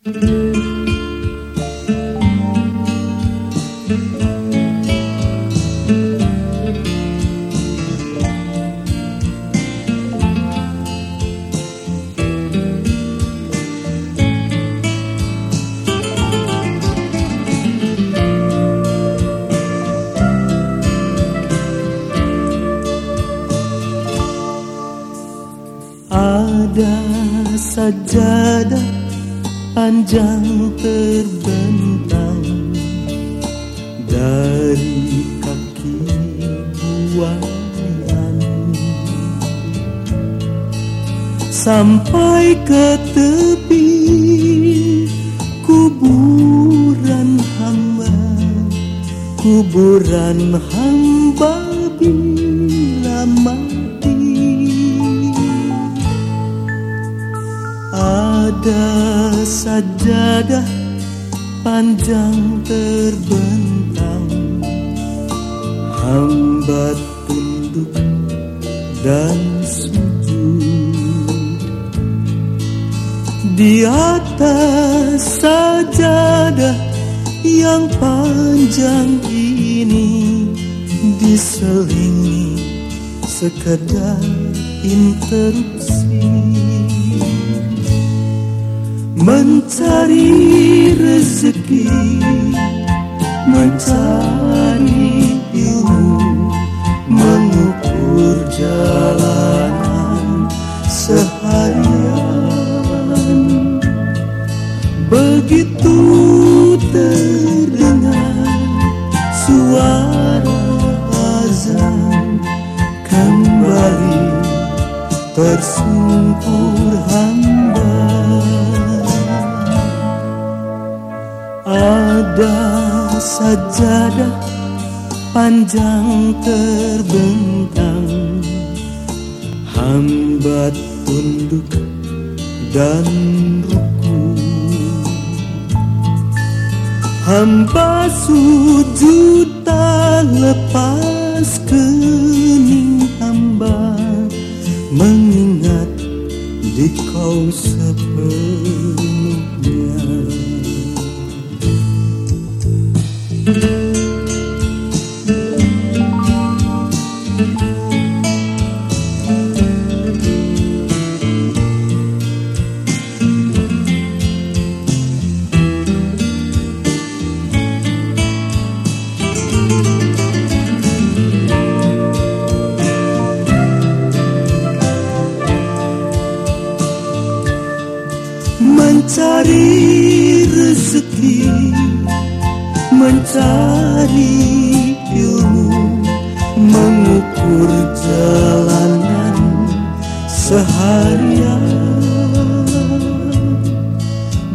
Ada sajadah panjang terbentang dari kaki buayan sampai ke tepi kuburan hamba kuburan hamba ada sajadah panjang terbentang. Hamba tunduk dan sujud. Di atas sajadah yang panjang ini diselingi sekedar interupsi mencari rezeki mencari ilmu mengukur jalanan seharian. Begitu terdengar suara azan kembali tersungkur ada sajadah panjang terbentang. Hamba tunduk dan ruku. Hamba sujud tak lepas kening hamba. Mengingat di kau sepenuhnya mencari rezeki mencari ilmu mengukur jalanan seharian.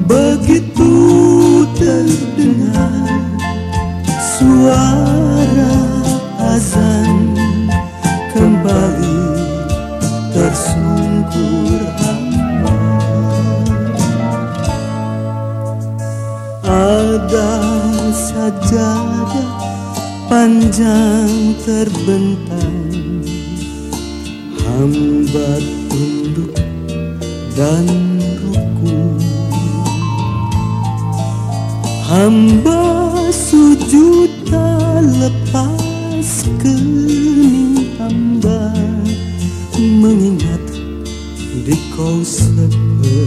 Begitu terdengar suara azan kembali panjang terbentang. Hamba tunduk dan ruku hamba sujud tak lepas kening hamba. Mengingat di kau sepenuhnya.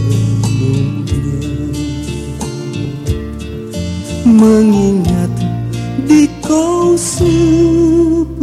Mengingat di kau sepenuhnya